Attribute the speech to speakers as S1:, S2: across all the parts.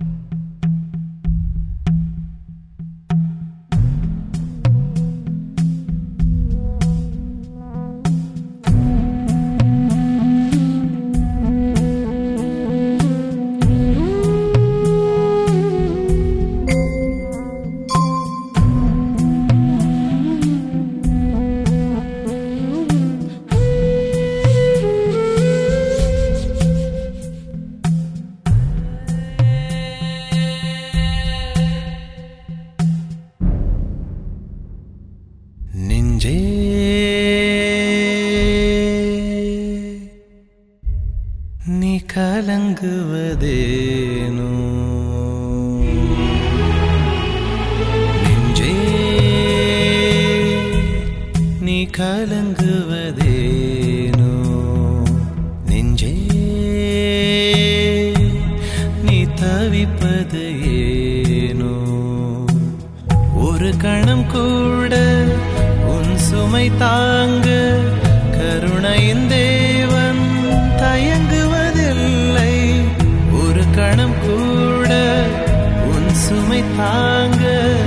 S1: நெஞ்சே கலங்குவதேனோ நெஞ்சே நீ கலங்குவதேனோ? நெஞ்சே நீ தவிப்பது ஏனோ? ஒரு கணம் கூட உன் சுமை தாங்க கருணைந்தே சுமை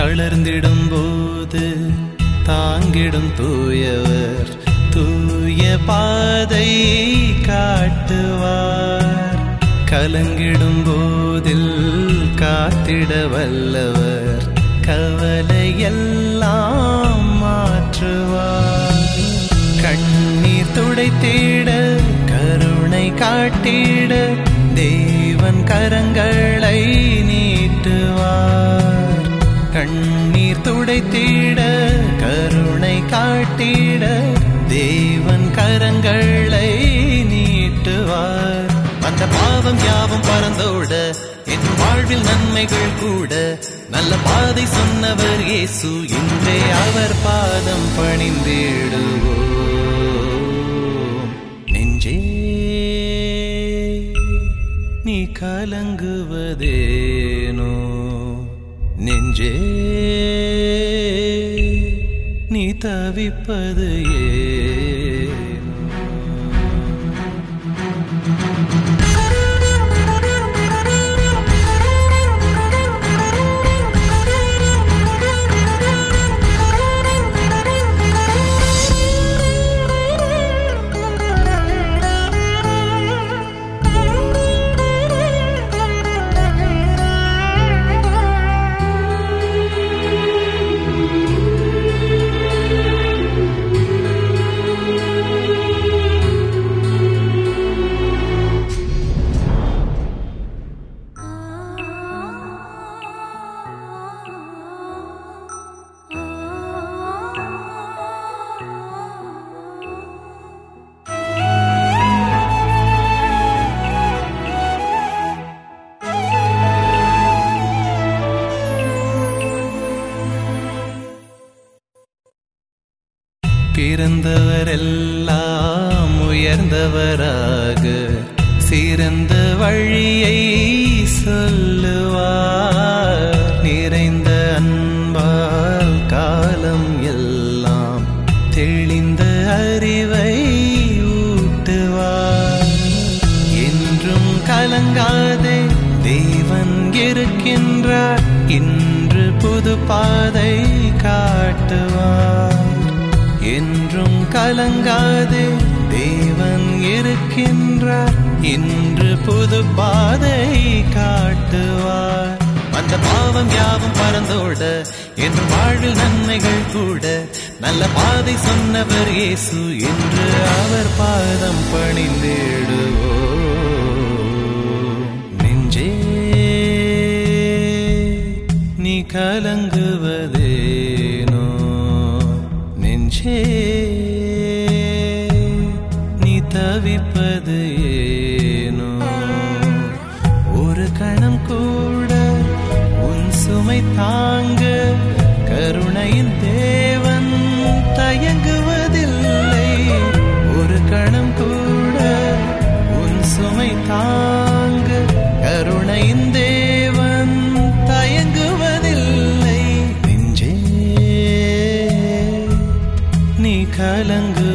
S1: தளர்ந்திடும் போது தாங்கிடும் தூயவர் தூய பாதை காட்டுவார். கலங்கிடும் போதில் காத்திட வல்லவர் கவலையெல்லாம் மாற்றுவார். கண்ணீர் துடைத்திட கருணை காட்டிட தேவன் கரங்களை நீட்டுவார். கண்ணீர் துடைத்திட கருணை காட்டிட தேவன் கரங்களை நீட்டுவார். அந்த பாவம் யாவும் பறந்தோட என் வாழ்வில் நன்மைகள் கூட. நல்ல பாதை சொன்னவர் இயேசு இன்றே அவர் பாதம் பணிந்திடுவோ நெஞ்சே நீ கலங்குவதே. நெஞ்சே நீ தவிப்பது ஏ பிறந்தவரெல்லாம் உயர்ந்தவராக சிறந்த வழியை சொல்லுவார். நிறைந்த அன்பால் காலம் எல்லாம் தெளிந்த அறிவை ஊட்டுவார். கலங்காதே தேவன் இருக்கின்றார். இன்று புது பாதை காட்டுவார். என்றும் கலங்காதே. தேவன் இருக்கின்றார் இன்று புது பாதை காட்டுவார். அந்த பாவம் யாவும் பறந்தோட என்று வாழ்வில் நன்மைகள் கூட. நல்ல பாதை சொன்னவர் இயேசு என்று அவர் பாதம் பணிந்திடுவோ தவிப்பது ஏனோ? ஒரு கணம் கூட உன் சுமை தாங்க கருணையின் தேவன் தயங்குவதில்லை. ஒரு கணம் கூட உன் சுமை தாங்க கருணையின் தேவன் தயங்குவதில்லை. நெஞ்சே நீ கலங்கு